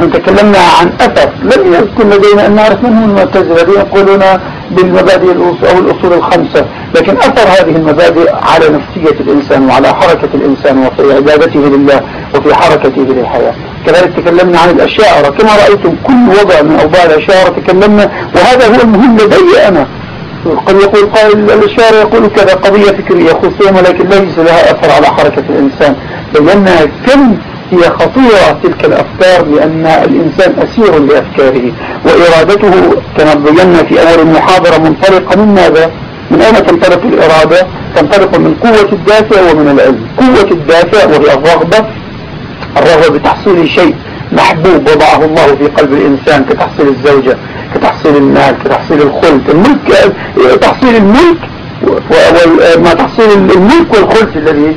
نحن تكلمنا عن أثر لم يكن لدينا أن نعرف من هم المعتزلة الذين يقولون بالمبادئ أو الأصول الخمسة. لكن أثر هذه المبادئ على نفسية الإنسان وعلى حركة الإنسان وفي عبادته لله وفي حركته للحياة. كذلك تكلمنا عن الأشاعرة كما رأيتم كل وضع من أوضاع الأشاعرة تكلمنا وهذا هو المهم لدي أنا. قد يقول قائل الإشارة يقول كذا قضية فكرية خصوصا ولكن ليس لها أثر على حركة الإنسان. بينا كم هي خطيرة تلك الأفكار لأن الإنسان أسير لأفكاره وإرادته كما بينا في أول المحاضرة منطلقة. من ماذا؟ من أين تنطلق الإرادة؟ تنطلق من قوة الدافع ومن العلم. قوة الدافع وهي الرغبة. الرغبة بتحصيل شيء محبوب وضعه الله في قلب الإنسان كتحصيل الزوجة كتحصيل المال كتحصيل الخلد الملك تحصيل الملك وما تحصيل الملك والخلد الذي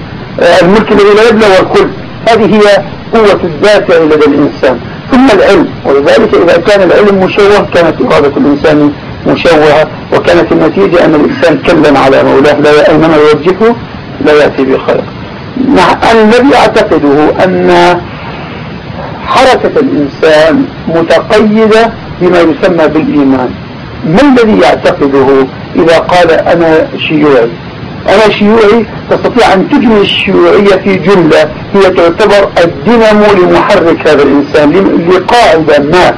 الملك الذي لا يبلى والخلد هذه هي قوة الدافع لدى الإنسان. ثم العلم ولذلك إذا كان العلم مشوه كانت إرادة الإنسان مشوهة وكانت النتيجة أن الإنسان كلا على مولاه لا أينما يوجهه لا يأتي بخير. الذي أعتقده أن حركة الإنسان متقيدة بما يسمى بالإيمان. ما الذي يعتقده إذا قال أنا شيوعي؟ أنا شيوعي تستطيع أن تجمل الشيوعية في جملة هي تعتبر الدينامو لمحرك هذا الإنسان لقاعدة ما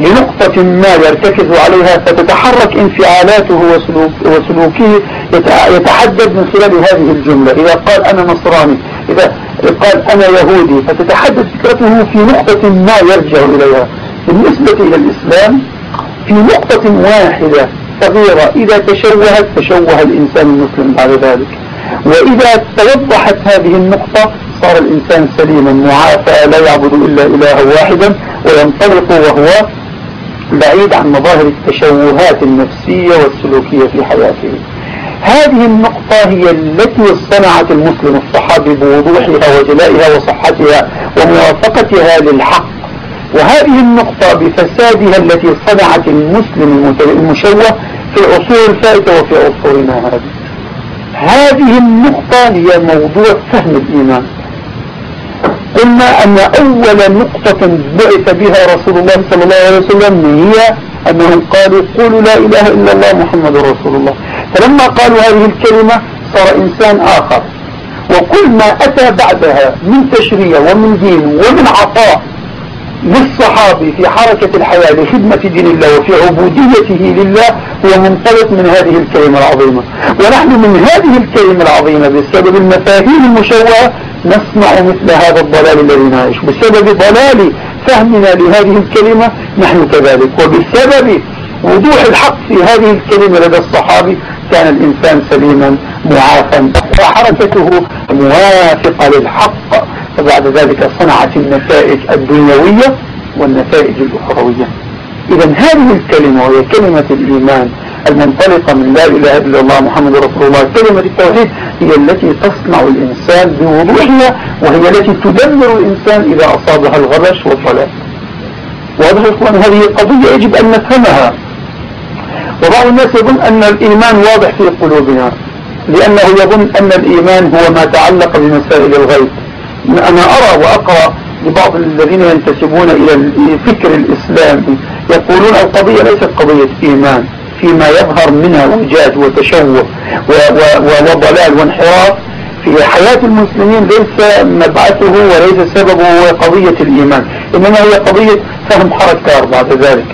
لنقطة ما يرتكز عليها فتتحرك انفعالاته وسلوك وسلوكه يتحدد من خلال هذه الجملة. إذا قال أنا نصراني إذا قال أنا يهودي فتتحدد فكرته في نقطة ما يرجع إليها. بالنسبة إلى الإسلام في نقطة واحدة صغيرة. إذا تشوهت تشوه الإنسان المسلم بعد ذلك. وإذا توضحت هذه النقطة صار الإنسان سليما معافى لا يعبد إلا إله واحدا وينطلق وهو بعيد عن مظاهر التشوهات النفسية والسلوكية في حياته. هذه النقطة هي التي صنعت المسلم الصحابي بوضوحها وجلائها وصحتها وموافقتها للحق. وهذه النقطة بفسادها التي صنعت المسلم المشوه في العصور الفائتة وفي عصورنا هذه. هذه النقطة هي موضوع فهم الإيمان. قلنا أن أول نقطة بعث بها رسول الله صلى الله عليه وسلم هي أنهم قالوا قولوا لا إله إلا الله محمد رسول الله. فلما قالوا هذه الكلمة صار إنسان آخر. وكل ما أتى بعدها من تشريع ومن دين ومن عطاء للصحابي في حركة الحياة لخدمة دين الله وفي عبوديته لله هو منطلق من هذه الكلمة العظيمة. ونحن من هذه الكلمة العظيمة بسبب المفاهيم المشوهة نصنع مثل هذا الضلال الذي نعيش. بسبب ضلال فهمنا لهذه الكلمة نحن كذلك. وبسبب وضوح الحق في هذه الكلمة لدى الصحابي كان الإنسان سليما معافا وحركته موافقة للحق. فبعد ذلك صنعت النتائج الدنيوية والنتائج الأخروية. إذا هذه الكلمة وهي كلمة الإيمان المنطلقة من لا إله إلا الله محمد رسول الله كلمة التوحيد هي التي تصنع الإنسان بوضوحها وهي التي تدمر الإنسان إذا أصابها الغبش والضلال. واضح إخوان هذه قضية يجب أن نفهمها. وبعض الناس يظن أن الإيمان واضح في قلوبنا. لأنه يظن أن الإيمان هو ما تعلق بمسائل الغيب. أنا أرى وأقرأ لبعض الذين ينتسبون إلى الفكر الإسلامي يقولون القضية ليست قضية إيمان فيما يظهر منها وجاد وتشوه وضلال وانحراف في حياة المسلمين ليس مبعثه وليس سببه هو قضية الإيمان. إنما هي قضية فهم حركة بعد ذلك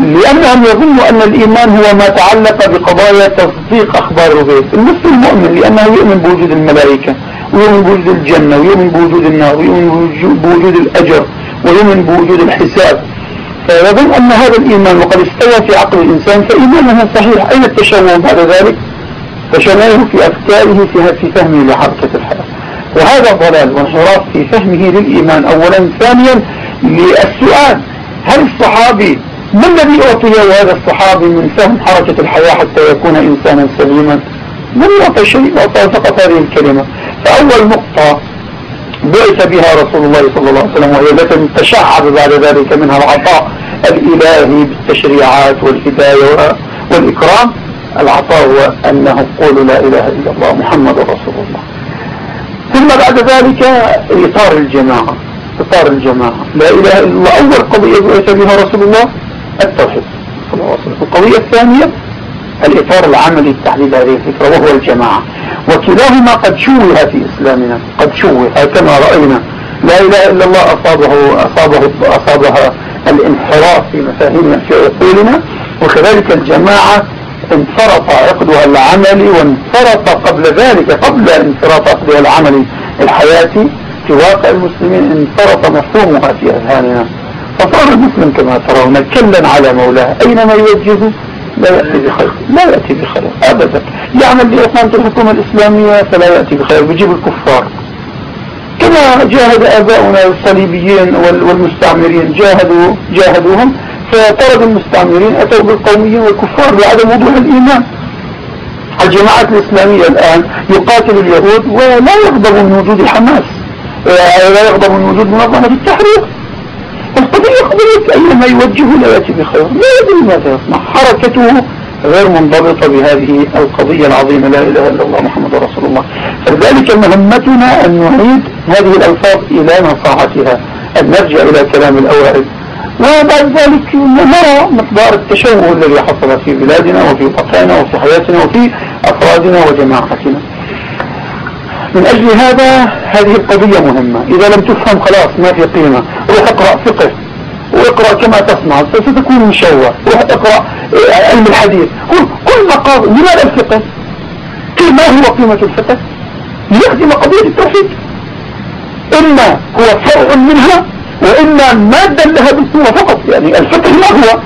لأنهم يظنوا أن الإيمان هو ما تعلق بقضايا تصديق أخبار الغيب. المسلم المؤمن لأنه يؤمن بوجود الملائكة ويؤمن بوجود الجنة ويؤمن بوجود النار ويؤمن بوجود الأجر ويؤمن بوجود الحساب. فيظن أن هذا الإيمان وقد استوى في عقل الإنسان فإيمانه صحيح. أين التشوه بعد ذلك؟ تشوه في أفكاره في فهمه لحركة الحياة. وهذا ضلال وانحراف في فهمه للإيمان. أولا ثانيا للسؤال هل الصحابي ما الذي أعطيه هذا الصحابي من فهم حركة الحياة حتى يكون إنسانا سليما؟ لم يعطى شيء أعطى فقط هذه الكلمة. فأول نقطة بعث بها رسول الله صلى الله عليه وسلم وهي التي تشعب بعد ذلك منها العطاء الإلهي بالتشريعات والهداية والإكرام. العطاء هو أنه قولوا لا إله إلا الله محمد رسول الله. ثم بعد ذلك إطار الجماعة. إطار الجماعة. لا إله إلا الله. أول قضية بعث بها رسول الله التوحيد. القضية الثانية الإطار العملي لتحديد هذه الفكرة وهو الجماعة. وكلاهما قد شوه في إسلامنا قد شوه كما رأينا. لا إله إلا الله أصابه أصابه أصابها الانحراف في مفاهيمنا في عقولنا. وكذلك الجماعة انفرط عقدها العملي وانفرط قبل ذلك قبل انفراط عقدها العملي الحياتي في واقع المسلمين انفرط مفهومها في أذهاننا. فصار المسلم كما ترون كلا على مولاه. أينما يوجهه؟ لا يأتي بخير. لا يأتي بخير. أبدا. يعمل لإقامة الحكومة الإسلامية؟ فلا يأتي بخير. بيجيب الكفار. كما جاهد آباؤنا الصليبيين والمستعمرين جاهدوا جاهدوهم فطرد المستعمرين أتوا بالقوميين والكفار بعدم وضوح الإيمان. الجماعات الإسلامية الآن يقاتل اليهود ولا يغضب من وجود حماس لا يغضب من وجود منظمة التحرير. قضية أينما يوجه يأتي بخير لا يدري ماذا يصنع. حركته غير منضبطة بهذه القضية العظيمة لا إله إلا الله محمد رسول الله. فلذلك مهمتنا أن نعيد هذه الألفاظ إلى نصاعتها أن نرجع إلى كلام الأوائل. وبعد ذلك نرى مقدار التشوه الذي حصل في بلادنا وفي واقعنا وفي حياتنا وفي أفرادنا وجماعتنا. من أجل هذا هذه القضية مهمة. إذا لم تفهم خلاص ما في قيمة. روح اقرأ فقه. واقرأ كما تصنع ستكون مشوه. اقرأ علم الحديث. كل مقاضي لماذا الفقه. ما هو قيمة الفقه؟ ليخدم قضية التوحيد. إما هو فرع منها وإما مادة لها بالقوة فقط. يعني الفقه ما هو؟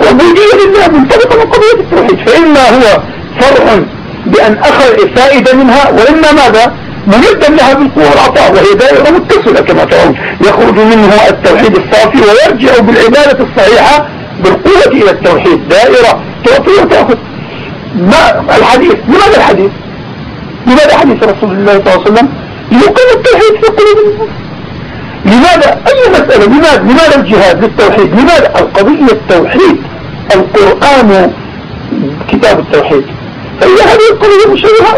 وبوجيه لله منطبقة من قضية التوحيد. فإما هو فرع بأن أخذ فائدة منها وإما ماذا؟ ممدا لها بالقوة والعطاء وهي دائرة متصلة كما ترون. يخرج منه التوحيد الصافي ويرجع بالعبادة الصحيحة بالقوة إلى التوحيد. دائرة. تعطي وتأخذ. ما الحديث؟ لماذا الحديث؟ لماذا حديث رسول الله صلى الله عليه وسلم ليقيم التوحيد في قلوب لماذا أي مسألة؟ لماذا لماذا الجهاد للتوحيد؟ لماذا القضية التوحيد؟ القرآن كتاب التوحيد. فإذا هذه القضية مشابهة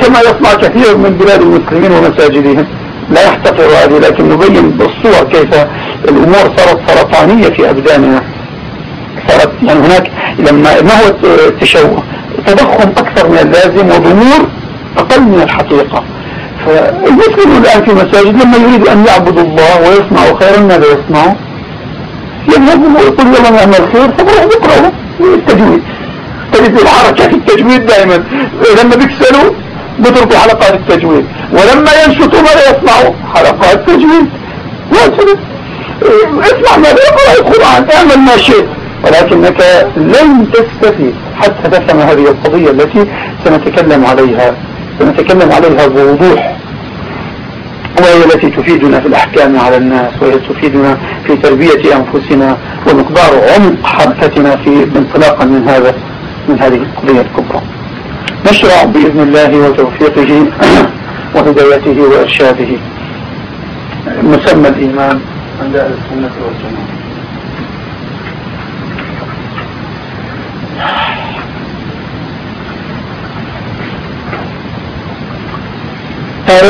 كما يصنع كثير من بلاد المسلمين ومساجدهم. لا يحتقر هذه لكن نبين بالصور كيف الأمور صارت سرطانية في أبداننا. صارت يعني هناك لما ما هو التشوه تضخم أكثر من اللازم وضمور أقل من الحقيقة. فالمسلم الآن في مساجد لما يريد أن يعبد الله ويصنع خيرا ماذا يصنع؟ يذهب ويقول يلا نعمل خير فبروح يقرأه التجويد تجد الحركة في التجويد دائما. لما بيكسلوا بتركوا حلقات التجويد. ولما ينشطوا ماذا يصنعوا حلقات تجويد. واسمع اسمع ماذا يقرأ القرآن اعمل ما شئت. ولكنك لن تستفيد. حتى تفهم هذه القضية التي سنتكلم عليها. سنتكلم عليها بوضوح. وهي التي تفيدنا في الأحكام على الناس وهي تفيدنا في تربية أنفسنا ومقدار عمق حركتنا في انطلاقا من هذا. من هذه القضية الكبرى. نشرع بإذن الله وتوفيقه وهدايته وإرشاده. مسمى الإيمان. عند أهل السنة والجماعة.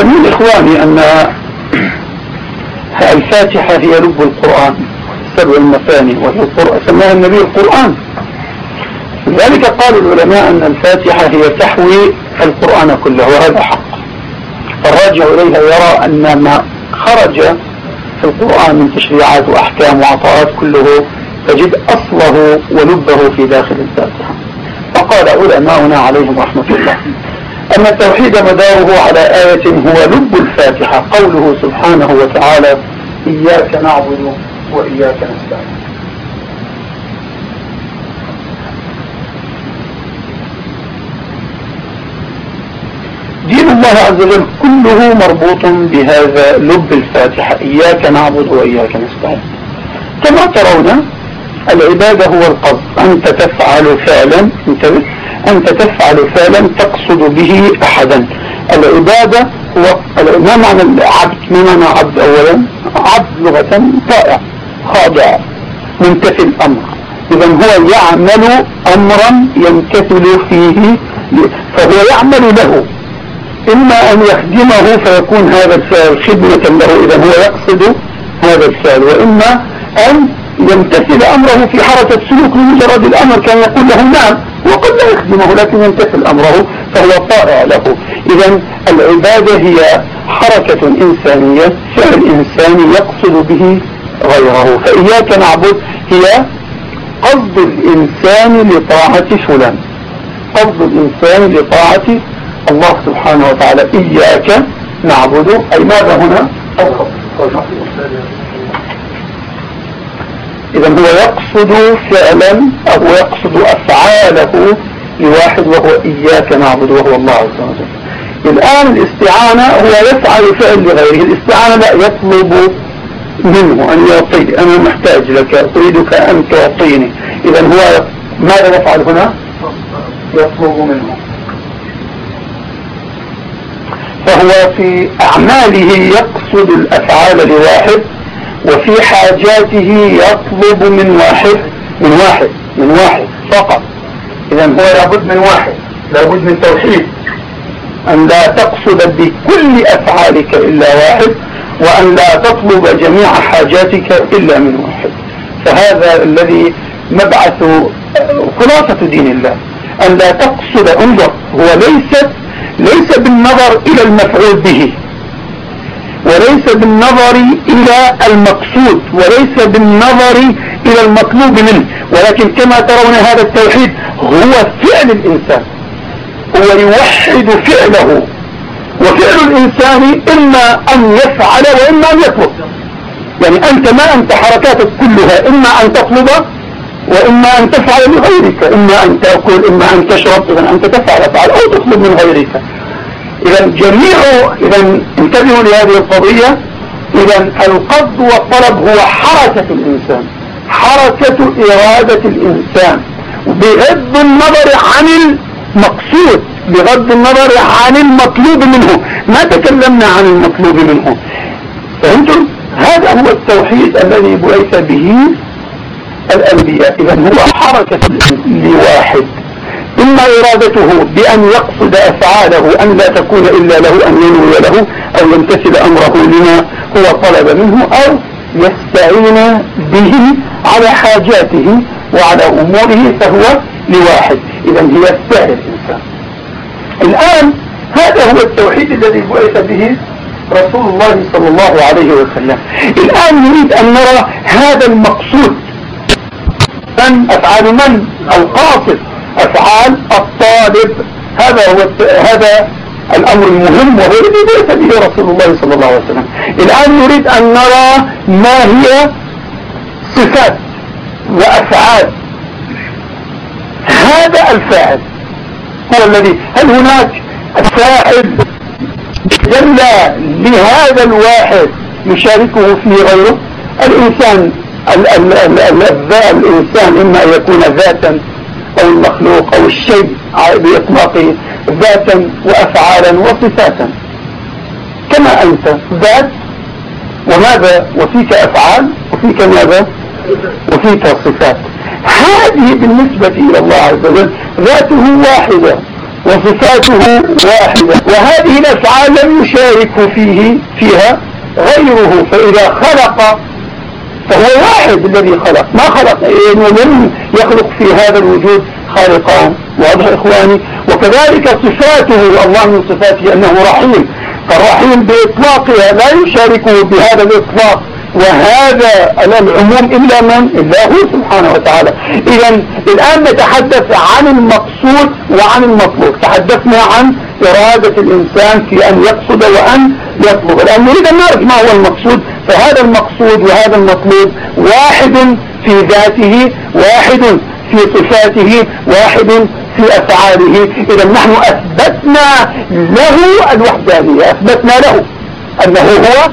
من إخواني أن الفاتحة هي لب القرآن سبع المثاني وهي القرآن سماها النبي القرآن. لذلك قال العلماء أن الفاتحة هي تحوي القرآن كله وهذا حق. الراجع إليها يرى أن ما خرج في القرآن من تشريعات وأحكام وعطاءات كله تجد أصله ولبه في داخل الفاتحة. فقال علماؤنا عليهم رحمة الله أن التوحيد مداره على آية هو لب الفاتحة قوله سبحانه وتعالى إياك نعبد وإياك نستعين دين الله عز وجل كله مربوط بهذا لب الفاتحة. إياك نعبد وإياك نستعين. كما ترون العبادة هو القصد. أنت تفعل فعلا انتبه. أنت تفعل فعلا تقصد به أحدا. العبادة هو ما معنى العبد؟ ما معنى عبد أولا؟ عبد لغة طائع خاضع منتفي الأمر. إذا هو يعمل أمرا يمتثل فيه فهو يعمل له. إما أن يخدمه فيكون هذا الفعل خدمة له إذا هو يقصد هذا الفعل وإما أن يمتثل أمره في حركة سلوك بمجرد الأمر كان يقول له نعم وقد لا يخدمه لكن يمتثل أمره فهو طائع له. إذا العبادة هي حركة إنسانية فعل إنساني يقصد به غيره. فإياك نعبد هي قصد الإنسان لطاعة فلان. قصد الإنسان لطاعة الله سبحانه وتعالى إياك نعبد. أي ماذا هنا؟ إذا هو يقصد فعلا أو يقصد أفعاله لواحد وهو إياك نعبد وهو الله عز وجل. الآن الاستعانة هو يفعل فعل لغيره. الاستعانة لا يطلب منه أن يعطيني أنا محتاج لك أريدك أن تعطيني. إذا هو ماذا يفعل هنا؟ يطلب منه. فهو في أعماله يقصد الأفعال لواحد وفي حاجاته يطلب من واحد من واحد من واحد فقط. إذا هو لابد من واحد لابد من توحيد. أن لا تقصد بكل أفعالك إلا واحد وأن لا تطلب جميع حاجاتك إلا من واحد. فهذا الذي مبعث خلاصة دين الله. أن لا تقصد انظر هو ليست ليس بالنظر إلى المفعول به وليس بالنظر إلى المقصود وليس بالنظر إلى المطلوب منه. ولكن كما ترون هذا التوحيد هو فعل الإنسان هو يوحد فعله. وفعل الإنسان إما أن يفعل وإما أن يطلب يعني أنت ما أنت حركاتك كلها إما أن تطلب وإما أن تفعل لغيرك إما أن تأكل إما أن تشرب إذا أنت تفعل أفعال أو تطلب من غيرك. إذا جميع إذا انتبهوا لهذه القضية إذا القصد والطلب هو حركة الإنسان حركة إرادة الإنسان بغض النظر عن المقصود بغض النظر عن المطلوب منه. ما تكلمنا عن المطلوب منه. فهمتم؟ هذا هو التوحيد الذي بعث به الأنبياء إذا هو حركة لواحد. إما إرادته بأن يقصد أفعاله أن لا تكون إلا له أن ينوي له أو يمتثل أمره لما هو طلب منه أو يستعين به على حاجاته وعلى أموره فهو لواحد. إذا هي فعل الإنسان. الآن هذا هو التوحيد الذي بعث به رسول الله صلى الله عليه وسلم. الآن نريد أن نرى هذا المقصود من أفعال من؟ القاصد أفعال الطالب. هذا هو هذا الأمر المهم وهو الذي بعث به رسول الله صلى الله عليه وسلم. الآن نريد أن نرى ما هي صفات وأفعال. هذا الفاعل هو الذي هل هناك فاعل جل لهذا الواحد يشاركه فيه غيره؟ الإنسان الإنسان إما أن يكون ذاتا أو المخلوق أو الشيء بإطلاقه ذاتا وأفعالا وصفاتا. كما أنت ذات وماذا؟ وفيك أفعال وفيك ماذا؟ وفيك صفات. هذه بالنسبة إلى الله عز وجل ذاته واحدة وصفاته واحدة وهذه الأفعال لم يشارك فيه فيها غيره فإذا خلق فهو واحد الذي خلق. ما خلق. ولم يخلق في هذا الوجود خالقان واضح إخواني؟ وكذلك صفاته. الله من صفاته أنه رحيم. فالرحيم بإطلاقها لا يشاركه بهذا الإطلاق. وهذا العموم إلا من؟ إلا هو سبحانه وتعالى. إذا الآن نتحدث عن المقصود وعن المطلوب. تحدثنا عن إرادة الإنسان في أن يقصد وأن يطلب. الآن نريد أن نعرف ما هو المقصود. فهذا المقصود وهذا المطلوب واحد في ذاته واحد في صفاته واحد في أفعاله. إذا نحن أثبتنا له الوحدانية أثبتنا له أنه هو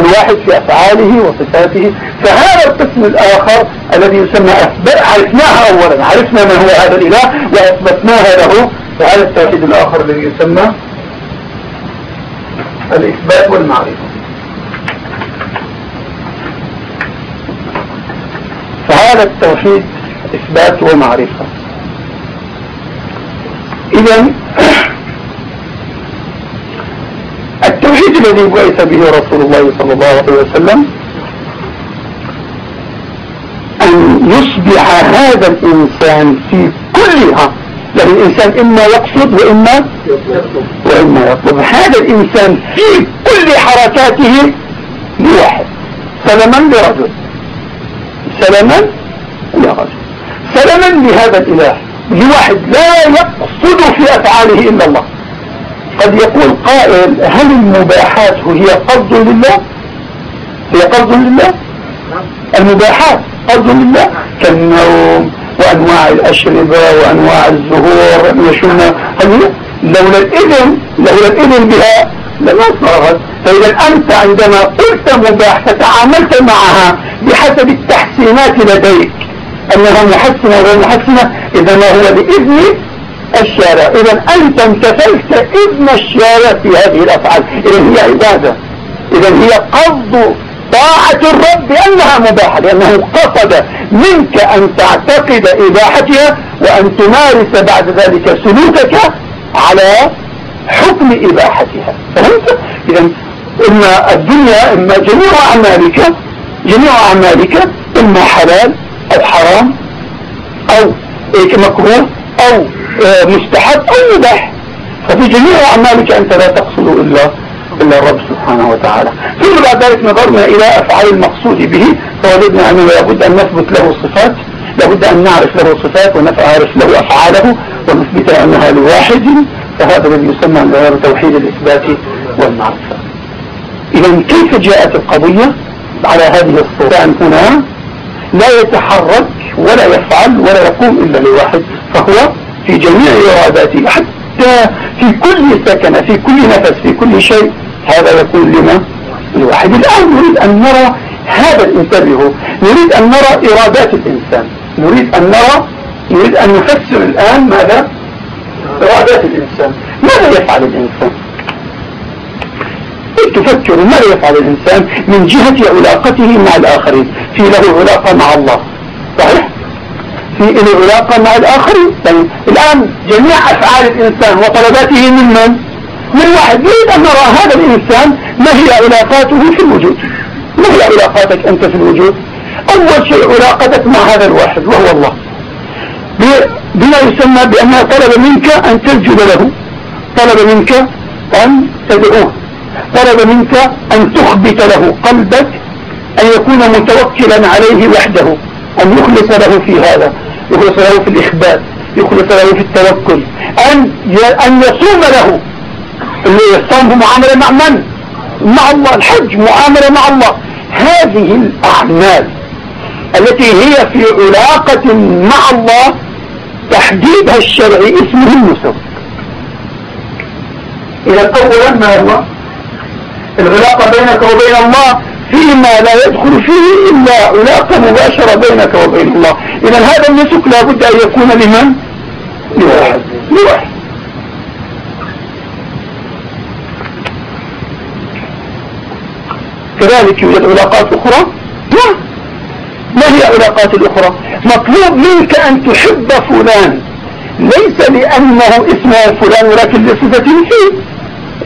الواحد في أفعاله وصفاته. فهذا القسم الآخر الذي يسمى أثبت عرفناها أولا عرفنا من هو هذا الإله وأثبتناها له. فهذا التوحيد الآخر الذي يسمى الإثبات والمعرفة. فهذا التوحيد إثبات ومعرفة. إذا التوحيد الذي بعث به رسول الله صلى الله عليه وسلم أن يصبح هذا الإنسان في كلها. لأن الإنسان إما يقصد وإما وإما يطلب. هذا الإنسان في كل حركاته لواحد سلما لرجل. سلما لرجل سلما لهذا الإله لواحد لا يقصد في أفعاله إلا الله. قد يقول قائل هل المباحات هي قصد لله؟ هي قصد لله؟ المباحات قصد لله؟ كالنوم وأنواع الأشربة وأنواع الزهور يشون هل هي لولا الإذن لولا الإذن بها لما صارت فإذا أنت عندما قلت مباح فتعاملت معها بحسب التحسينات لديك. أنها محسنة وغير محسنة إذا ما هو بإذن الشارع. إذا أنت امتثلت إذن الشارع في هذه الأفعال. إذا هي عبادة. إذا هي قصد طاعة الرب بأنها مباحة لأنه قصد منك أن تعتقد إباحتها وأن تمارس بعد ذلك سلوكك على حكم إباحتها. فهمت؟ إذا إما الدنيا إما جميع أعمالك جميع أعمالك إما حلال أو حرام أو مكروه آه، مستحب أو مباح. ففي جميع أعمالك أنت لا تقصد إلا إلا الرب سبحانه وتعالى. ثم بعد ذلك نظرنا إلى أفعال المقصود به. فوجدنا أنه لابد أن نثبت له الصفات لابد أن نعرف له صفات ونعرف له أفعاله ونثبت أنها لواحد. فهذا الذي يسمى غير توحيد الإثبات والمعرفة. إذا كيف جاءت القضية؟ على هذه الصورة. هنا لا يتحرك ولا يفعل ولا يقوم إلا لواحد فهو في جميع إراداته حتى في كل سكنة في كل نفس في كل شيء هذا يكون لما؟ لواحد. الآن نريد أن نرى هذا الانتبه نريد أن نرى إرادات الإنسان. نريد أن نرى نريد أن نفسر الآن ماذا؟ إرادات الإنسان. ماذا يفعل الإنسان؟ تفكر ماذا يفعل الإنسان من جهة علاقته مع الآخرين. في له علاقة مع الله. صحيح؟ في له علاقة مع الآخرين. طيب الآن جميع أفعال الإنسان وطلباته من من؟ من واحد. نريد أن نرى هذا الإنسان ما هي علاقاته في الوجود؟ ما هي علاقاتك أنت في الوجود؟ أول شيء علاقتك مع هذا الواحد وهو الله. بما يسمى بأنه طلب منك أن تسجد له. طلب منك أن تدعوه. طلب منك أن تخبت له قلبك أن يكون متوكلا عليه وحده أن يخلص له في هذا يخلص له في الإخبات يخلص له في التوكل أن أن يصوم له. اللي يصوم معاملة مع من؟ مع الله الحج معاملة مع الله. هذه الأعمال التي هي في علاقة مع الله تحديدها الشرعي اسمه النسك. إذا أولا ما هو؟ العلاقة بينك وبين الله فيما لا يدخل فيه إلا علاقة مباشرة بينك وبين الله. إذا هذا النسك لابد أن يكون لمن؟ لواحد. لواحد. كذلك يوجد علاقات أخرى؟ نعم ما هي العلاقات الأخرى؟ مطلوب منك أن تحب فلان. ليس لأنه اسمه فلان ولكن لصفة فيه.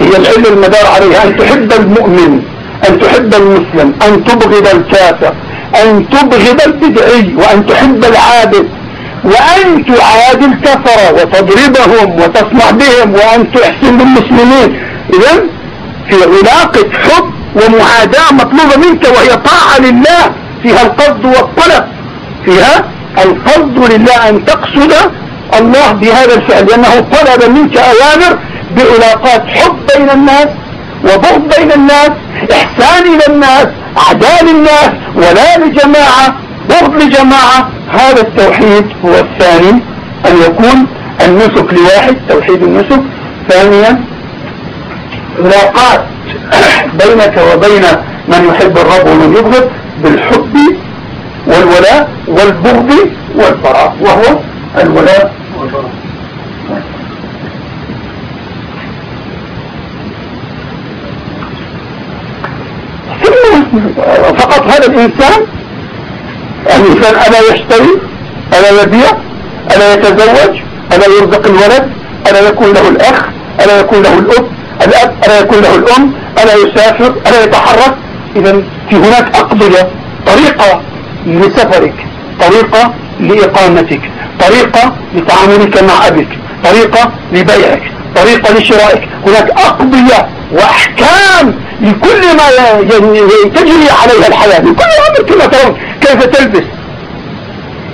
هي العلم المدار عليها. أن تحب المؤمن أن تحب المسلم أن تبغض الكافر أن تبغض البدعي وأن تحب العابد. وأن تعادي الكفر وتضربهم وتصنع بهم وأن تحسن بالمسلمين. إذا في علاقة حب ومعاداة مطلوبة منك وهي طاعة لله. فيها القصد والطلب. فيها القصد لله أن تقصد الله بهذا الفعل لأنه طلب منك أوامر بعلاقات حب بين الناس وبغض بين الناس إحسان إلى الناس أعداء للناس ولا لجماعة بغض لجماعة. هذا التوحيد هو الثاني أن يكون النسك لواحد توحيد النسك. ثانيا علاقات بينك وبين من يحب الرب ومن يبغض بالحب والولاء والبغض والبراء وهو الولاء والبراء. فقط هذا الإنسان الإنسان ألا يشتري ألا يبيع ألا يتزوج ألا يرزق الولد ألا يكون له الأخ ألا يكون له الأب الأب ألا يكون له الأم ألا يسافر ألا يتحرك. إذا في هناك أقضية طريقة لسفرك طريقة لإقامتك طريقة لتعاملك مع أبيك طريقة لبيعك طريقة لشرائك. هناك أقضية وأحكام لكل ما تجري عليها الحياة لكل أمر كما ترون كيف تلبس؟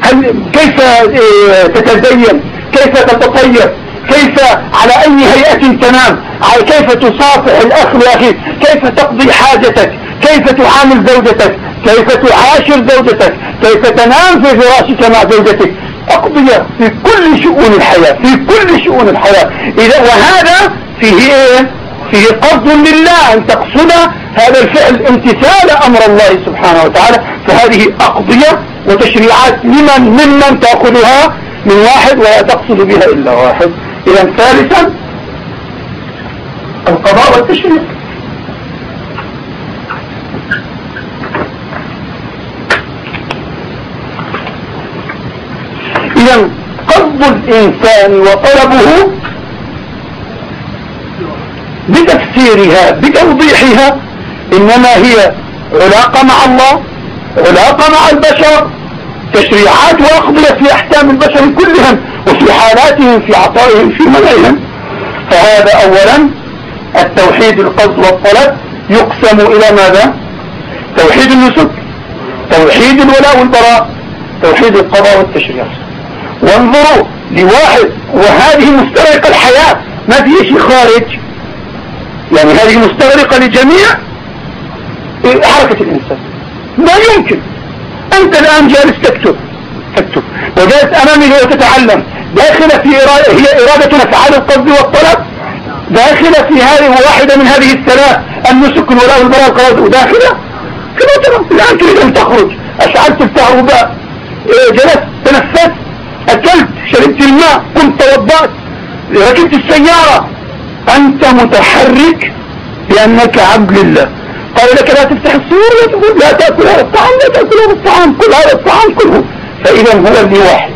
هل كيف آه، تتزين؟ كيف تتطيب كيف على أي هيئة تنام؟ كيف تصافح الأخ لأخيك كيف تقضي حاجتك؟ كيف تعامل زوجتك؟ كيف تعاشر زوجتك؟ كيف تنام في فراشك مع زوجتك؟ أقضية في كل شؤون الحياة في كل شؤون الحياة. إذا وهذا فيه إيه؟ فيه قصد لله أن تقصد هذا الفعل امتثال أمر الله سبحانه وتعالى. فهذه أقضية وتشريعات لمن ممن تأخذها من واحد ولا تقصد بها إلا واحد. إذا ثالثا القضاء والتشريع. إذا قصد الإنسان وطلبه بتفسيرها بتوضيحها إنما هي علاقة مع الله علاقة مع البشر تشريعات وأقضية في أحكام البشر كلهم وفي حالاتهم في عطائهم في منعهم. فهذا أولا التوحيد القصد والطلب يقسم إلى ماذا؟ توحيد النسك توحيد الولاء والبراء توحيد القضاء والتشريع. وانظروا لواحد وهذه مستغرقة الحياة ما في شيء خارج. يعني هذه مستغرقة لجميع حركة الإنسان. ما يمكن. أنت الآن جالس تكتب. تكتب. وجالس أمامي وتتعلم داخلة في إرادة هي إرادة أفعال القصد والطلب. داخلة في هذه واحدة من هذه الثلاث. النسك ولا والبراء القرار وداخلة كما ترى. الآن تريد أن تخرج. أشعلت الكهرباء إيه، جلست. تنفست. أكلت. شربت الماء. قمت توضأت ركبت السيارة. أنت متحرك لأنك عبد لله. قال لك لا تفتح السور لا تأكل هذا الطعام لا تأكل هذا الطعام كل هذا الطعام كله. فإذا هو اللي واحد.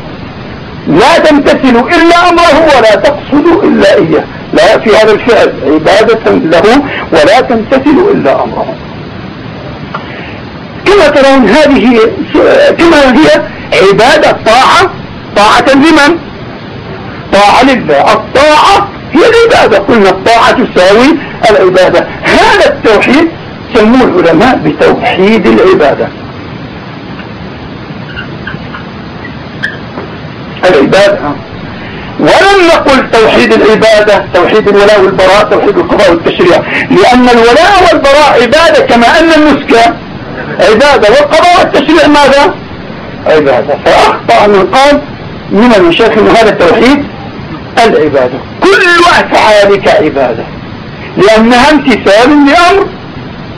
لا تمتثل إلا أمره ولا تقصد إلا إياه. لا في هذا الفعل عبادة له ولا تمتثل إلا أمره. كما ترون هذه كما هي عبادة طاعة. طاعة لمن؟ طاعة لله. الطاعة هي العبادة. قلنا الطاعة تساوي العبادة. هذا التوحيد سموه العلماء بتوحيد العبادة. العبادة. ولم نقل توحيد العبادة توحيد الولاء والبراء توحيد القضاء والتشريع. لأن الولاء والبراء عبادة كما أن النسك عبادة. والقضاء والتشريع ماذا؟ عبادة. فأخطأ من قال من المشايخ هذا التوحيد العبادة. كل أفعالك عبادة. لأنها امتثال لأمر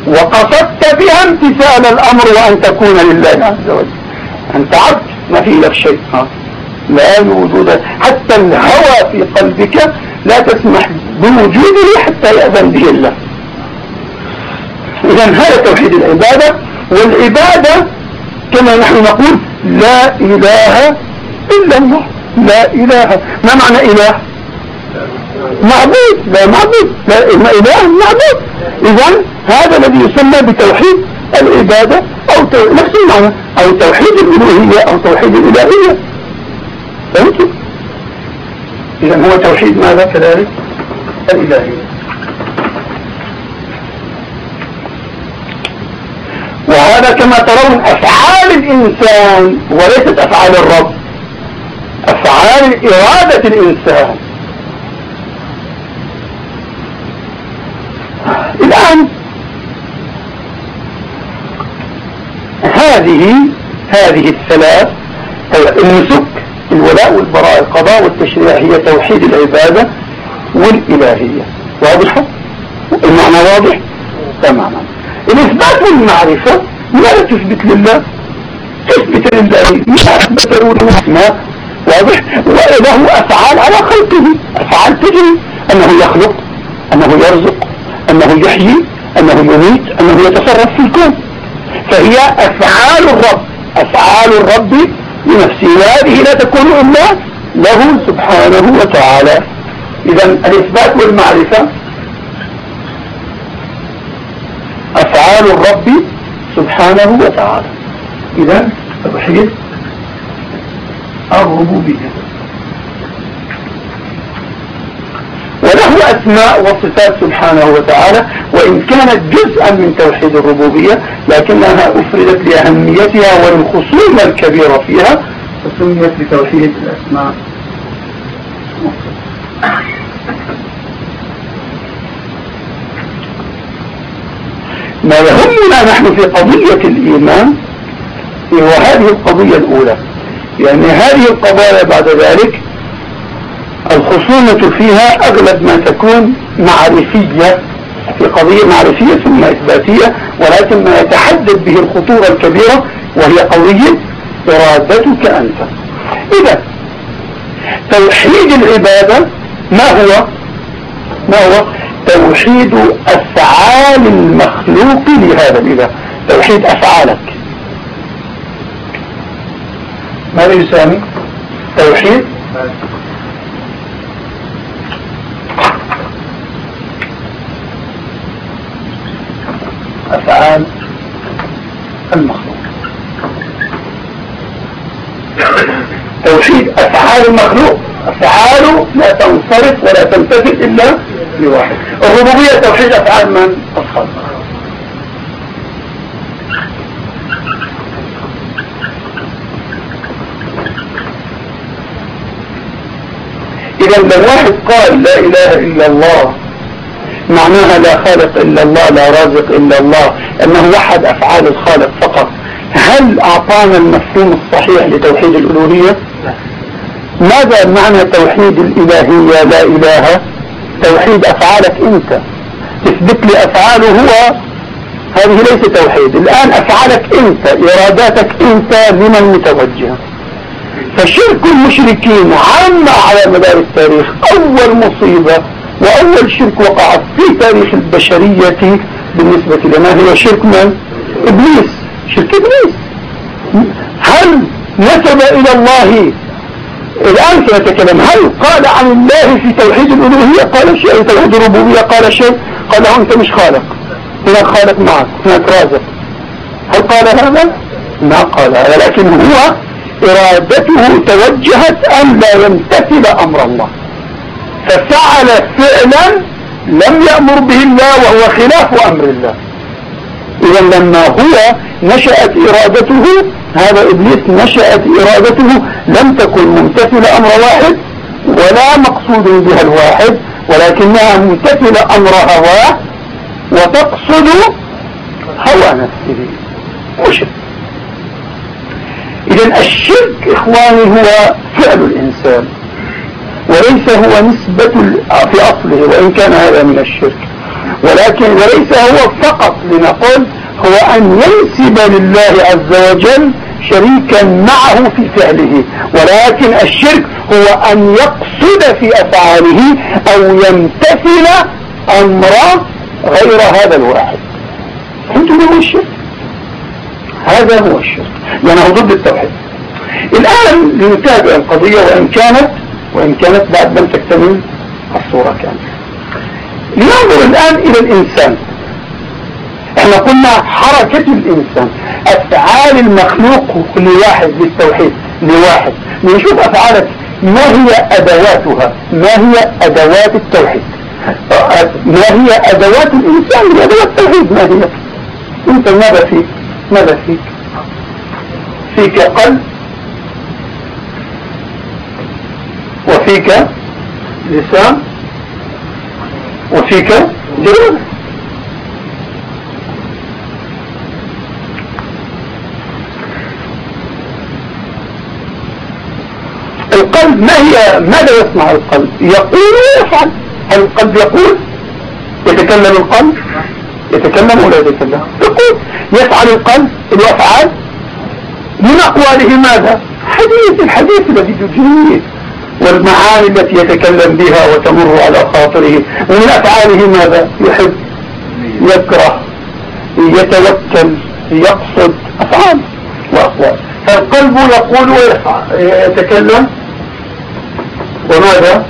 وقصدت بها امتثال الأمر وأن تكون لله عز وجل. أنت عبد ما في لك شيء لا وجود حتى الهوى في قلبك لا تسمح بوجوده حتى يأذن به الله. إذا هذا توحيد العبادة. والعبادة كما نحن نقول لا إله إلا الله. لا إله. ما معنى إله؟ معبود. لا معبود. لا إله. معبود. إذا هذا الذي يسمى بتوحيد العبادة أو نفس المعنى. أو توحيد الألوهية أو توحيد الإلهية. فهمت؟ إذا هو توحيد ماذا كذلك؟ الإلهية. وهذا كما ترون أفعال الإنسان وليست أفعال الرب. أفعال إرادة الإنسان. الآن هذه هذه الثلاث النسك الولاء والبراء القضاء والتشريع هي توحيد العبادة والإلهية. واضحة المعنى واضح؟ تماما. الإثبات والمعرفة ماذا تثبت لله تثبت لله. ما أثبت له الأسماء واضح. وله أفعال على خلقه أفعال تجري. أنه يخلق أنه يرزق أنه يحيي أنه يميت أنه يتصرف في الكون. فهي أفعال الرب أفعال الرب لنفسه. وهذه لا تكون إلا له سبحانه وتعالى. إذا الإثبات والمعرفة. أفعال الرب سبحانه وتعالى. إذا توحيد الربوبية وله أسماء وصفات سبحانه وتعالى وإن كانت جزءا من توحيد الربوبية لكنها أفردت لأهميتها والخصومة الكبيرة فيها فسميت بتوحيد الأسماء. ما يهمنا نحن في قضية الإيمان هو هذه القضية الأولى. يعني هذه القضايا بعد ذلك الخصومة فيها أغلب ما تكون معرفية في قضية معرفية ثم إثباتية ولكن ما يتحدد به الخطورة الكبيرة وهي قضية إرادتك أنت. إذا توحيد العبادة ما هو؟ ما هو؟ توحيد أفعال المخلوق لهذا الإله. توحيد أفعالك. ماذا يسامي توحيد. أفعال المخلوق. توحيد. أفعال المخلوق. أفعاله لا تنصرف ولا تنتفل إلا لواحد. الربوبية توحيد أفعال من؟ الخلق. إذا لو واحد قال لا إله إلا الله معناها لا خالق إلا الله لا رازق إلا الله أنه وحد أفعال الخالق فقط. هل أعطانا المفهوم الصحيح لتوحيد الألوهية؟ ماذا معنى توحيد الإلهية لا إله؟ توحيد أفعالك أنت. تثبت لي أفعاله هو هذه ليس توحيد. الآن أفعالك أنت إراداتك أنت لمن متوجهة فشرك المشركين عامة على مدار التاريخ. أول مصيبة وأول شرك وقع في تاريخ البشرية بالنسبة لنا هو شرك من؟ إبليس. شرك إبليس. هل نسب إلى الله؟ الآن سنتكلم. هل قال عن الله في توحيد الألوهية؟ قال شيء. توحيد الربوبية؟ قال شيء. قال له أنت مش خالق. هناك خالق معك. هناك رازق. هل قال هذا؟ ما قال هذا. لكن هو إرادته توجهت أن لا يمتثل أمر الله. ففعل فعلا لم يأمر به الله وهو خلاف أمر الله. إذا لما هو نشأت إرادته هذا إبليس نشأت إرادته لم تكن ممتثل أمر واحد ولا مقصود بها الواحد ولكنها ممتثل أمر هواه وتقصد هوى نفسه. مشرك. إذا الشرك إخواني هو فعل الإنسان وليس هو نسبة في أصله وإن كان هذا من الشرك. ولكن وليس هو فقط لنقول هو أن ينسب لله عز وجل شريكا معه في فعله. ولكن الشرك هو أن يقصد في أفعاله أو يمتثل أمر غير هذا الواحد. فهمتوا هو الشرك؟ هذا الشرك لأنه ضد التوحيد. الآن لنتابع القضية وإن كانت وإن كانت بعد لم تكتمل الصورة كاملة. لننظر الآن إلى الإنسان. إحنا قلنا حركة الإنسان. أفعال المخلوق لواحد بالتوحيد لواحد. نشوف أفعالك. ما هي أدواتها؟ ما هي أدوات التوحيد؟ ما هي أدوات الإنسان؟ لأدوات التوحيد. ما هي؟ أنت ماذا فيك؟ ماذا فيك؟ فيك قلب وفيك لسان وفيك جلد القلب ما هي ماذا يصنع القلب؟ يقول ويفعل. القلب يقول؟ يتكلم القلب؟ يتكلم ولا يتكلم؟ يقول يفعل القلب الأفعال. من أقواله ماذا؟ حديث الحديث الذي يجريه والمعاني التي يتكلم بها وتمر على خاطره. ومن أفعاله ماذا؟ يحب يكره يتوكل يقصد أفعال وأقوال. فالقلب يقول ويتكلم. وماذا؟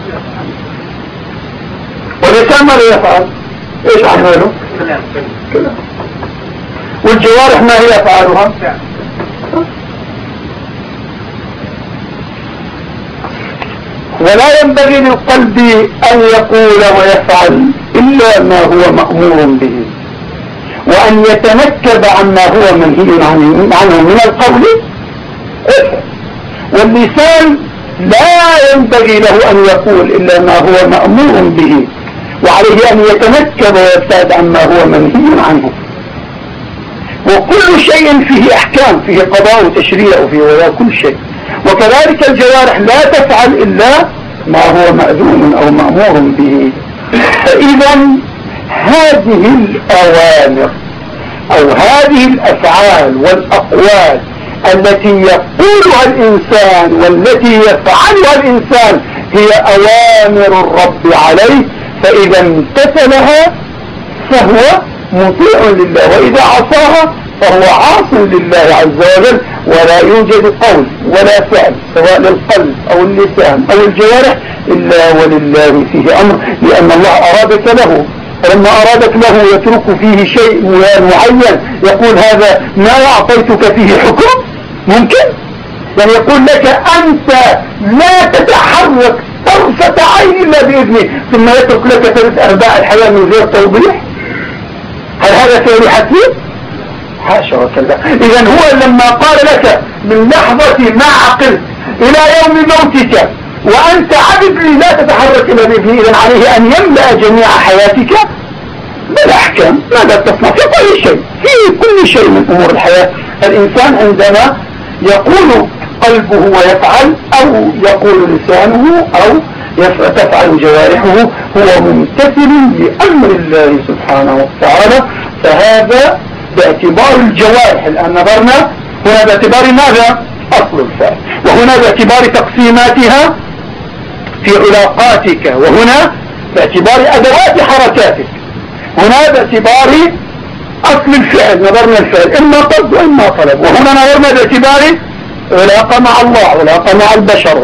والإنسان ماذا يفعل؟ إيش أعماله؟ كلام والجوارح ما هي أفعالها؟ ولا ينبغي للقلب أن يقول ويفعل إلا ما هو مأمور به. وأن يتنكب عما هو منهي عنه من القول. واللسان لا ينبغي له أن يقول إلا ما هو مأمور به. وعليه أن يتنكب ويبتعد عما هو منهي عنه. وكل شيء فيه أحكام فيه قضاء وتشريع وفيه كل شيء. وكذلك الجوارح لا تفعل إلا ما هو مأذون أو مأمور به. فإذا هذه الأوامر أو هذه الأفعال والأقوال التي يقولها الإنسان والتي يفعلها الإنسان هي أوامر الرب عليه فإذا امتثلها فهو مطيع لله وإذا عصاها فهو عاص لله عز وجل ولا يوجد قول ولا فعل سواء للقلب أو اللسان أو الجوارح إلا ولله فيه أمر لأن الله أرادك له. فلما أرادك له يترك فيه شيء معين يقول هذا ما أعطيتك فيه حكم؟ ممكن؟ يعني يقول لك أنت لا تتحرك طرفة عين إلا بإذنه. ثم يترك لك ثلاث أرباع الحياة من غير توضيح. هل هذا فعل حكيم حاشا وكلا إذا هو لما قال لك من لحظة ما عقلت إلى يوم موتك وأنت عبد لي لا تتحرك إلا بإذنه إذا عليه أن يملأ جميع حياتك بالأحكام. ماذا تصنع؟ في كل شيء. في كل شيء من أمور الحياة. الإنسان عندما يقول قلبه ويفعل أو يقول لسانه أو تفعل جوارحه هو ممتثل لأمر الله سبحانه وتعالى. فهذا باعتبار الجوارح. الآن نظرنا هنا باعتبار ماذا؟ أصل الفعل. وهنا باعتبار تقسيماتها في علاقاتك. وهنا باعتبار أدوات حركاتك. هنا باعتبار أصل الفعل. نظرنا الفعل. إما قصد وإما طلب. وهنا نظرنا باعتبار علاقة مع الله علاقة مع البشر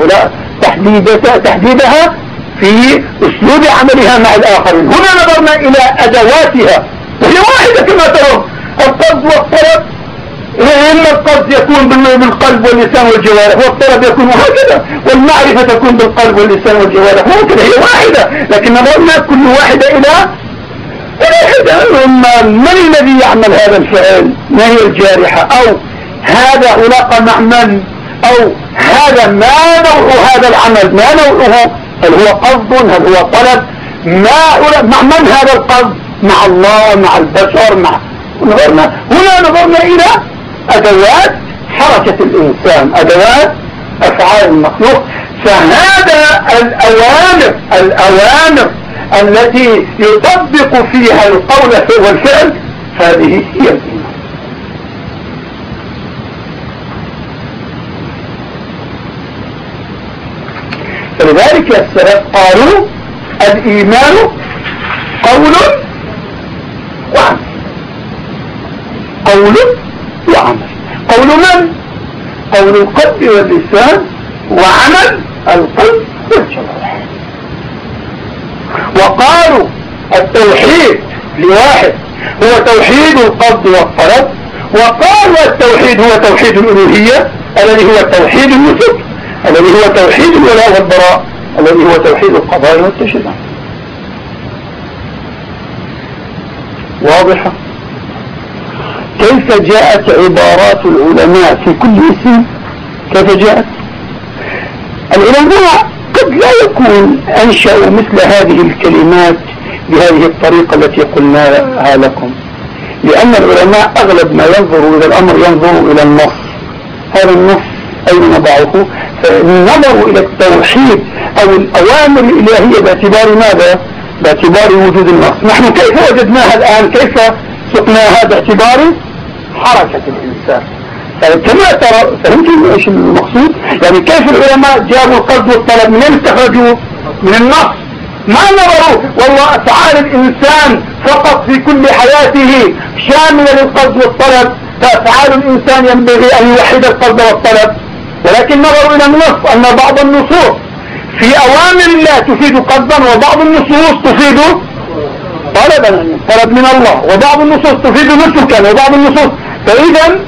تحديدها, في أسلوب عملها مع الآخرين. هنا نظرنا إلى أدواتها. وهي واحدة كما ترون. القصد والطلب. إما القصد يكون بالقلب واللسان والجوارح والطلب يكون هكذا. والمعرفة تكون بالقلب واللسان والجوارح. هكذا هي واحدة. لكن نظرنا كل واحدة إلى واحدة من الذي يعمل هذا الفعل؟ ما هي الجارحة؟ أو هذا علاقة مع من أو هذا ما نوع هذا العمل؟ ما نوعه؟ هل هو قصد؟ هل هو طلب؟ ما مع من هذا القصد؟ مع الله مع البشر مع نظرنا. هنا نظرنا إلى أدوات حركة الإنسان أدوات أفعال المخلوق. فهذا الأوامر الأوامر التي يطبق فيها القول والفعل هذه هي الإيمان فلذلك السلف قالوا الإيمان قول وعمل. قول وعمل. قول من؟ قول القلب واللسان وعمل القلب والجوارح. وقالوا التوحيد لواحد هو توحيد القصد والطلب وقالوا التوحيد هو توحيد الألوهية الذي هو توحيد النسك الذي هو توحيد الولاء والبراء الذي هو توحيد القضاء والتشريع. واضحة؟ كيف جاءت عبارات العلماء في كل اسم؟ كيف جاءت؟ العلماء قد لا يكون أنشأوا مثل هذه الكلمات بهذه الطريقة التي قلناها لكم لأن العلماء أغلب ما ينظروا إلى الأمر ينظروا إلى النص. هذا النص أين نضعه فنظروا إلى التوحيد أو الأوامر الإلهية باعتبار ماذا؟ باعتبار وجود النص نحن كيف وجدناها الآن؟ كيف سقناها باعتبار حركة الإنسان؟ كما ترى فهمتم إيش المقصود؟ يعني كيف العلماء جابوا القصد والطلب من استخرجوا من النص ما نظروا؟ والله أفعال الإنسان فقط في كل حياته شاملة للقصد والطلب فأفعال الإنسان ينبغي أن يوحد القصد والطلب. ولكن نظروا إلى النص أن بعض النصوص في أوامر الله تفيد قصدا وبعض النصوص تفيد طلبا طلب من الله وبعض النصوص تفيد نسكا وبعض النصوص فإذا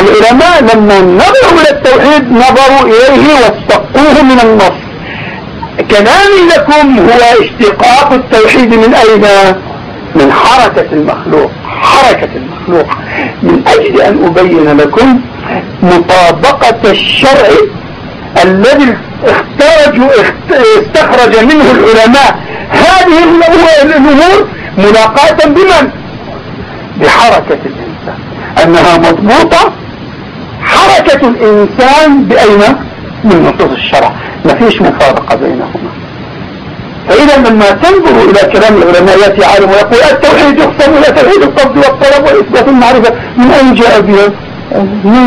العلماء لما نظروا إلى التوحيد نظروا إليه واستقوه من النص. كلامي لكم هو اشتقاق التوحيد من أين؟ من حركة المخلوق حركة المخلوق. من أجل أن أبين لكم مطابقة الشرع الذي اخترجوا استخرج منه العلماء. هذه الأمور ملاقاة بمن؟ بحركة الإنسان. أنها مضبوطة. حركة الإنسان بأين؟ من نصوص الشرع. ما فيش مفارقة بينهما. فإذا لما تنظر إلى كلام العلماء يأتي عالم ويقول التوحيد يقسم إلى توحيد القصد والطلب وإثبات المعرفة من أين جاء بها؟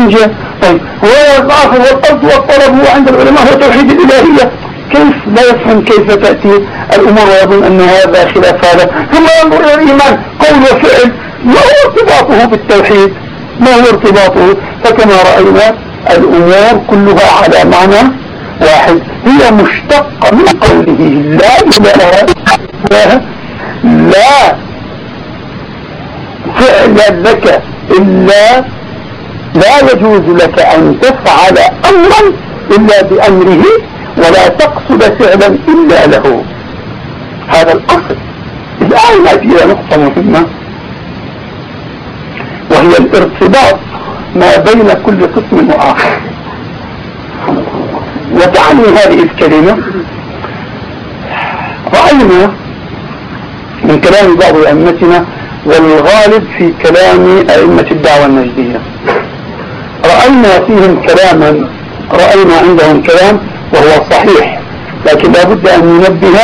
جاء؟ طيب. هو الآخر والقصد والطلب هو عند العلماء هو توحيد الإلهية. كيف لا يفهم كيف تأتي الأمور ويظن أن هذا خلاف هذا؟ ثم ينظر إلى الإيمان. قول وفعل. ما هو ارتباطه بالتوحيد؟ ما هو ارتباطه؟ فكما رأينا الأمور كلها على معنى واحد. هي مشتقة من قوله لا إله لا لا فعل لك إلا لا يجوز لك أن تفعل أمرا إلا بأمره ولا تقصد فعلا إلا له. هذا الأصل. الآن نأتي إلى نقطة مهمة وهي الارتباط ما بين كل قسم وآخر. وتعني هذه الكلمة رأينا من كلام بعض أئمتنا والغالب في كلام أئمة الدعوة النجدية. رأينا فيهم كلاما رأينا عندهم كلام وهو صحيح لكن لابد أن ننبه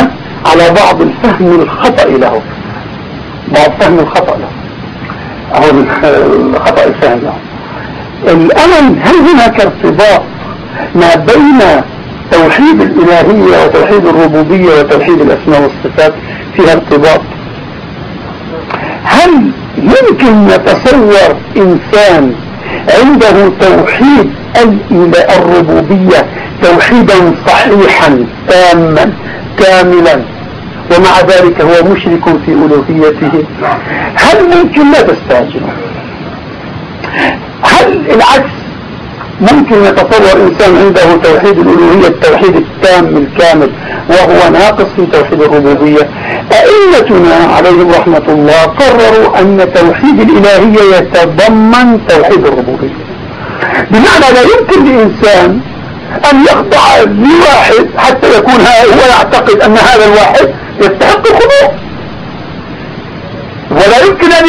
على بعض الفهم الخطأ له. بعض فهم الخطأ له. أو الخطأ الفهم له. الآن هل هناك ارتباط ما بين توحيد الإلهية وتوحيد الربوبية وتوحيد الأسماء والصفات فيها ارتباط؟ هل يمكن نتصور إنسان عنده توحيد الربوبية توحيدا صحيحا تاما كاملا. ومع ذلك هو مشرك في ألوهيته. هل ممكن؟ لا تستعجلوا هل العكس ممكن يتصور إنسان عنده توحيد الألوهية التوحيد التام الكامل وهو ناقص في توحيد الربوبية. أئمتنا عليهم رحمة الله قرروا أن توحيد الإلهية يتضمن توحيد الربوبية. بمعنى لا يمكن لإنسان أن يخضع لواحد حتى يكون هو يعتقد أن هذا الواحد يستحق الخضوع. ولا يمكن أن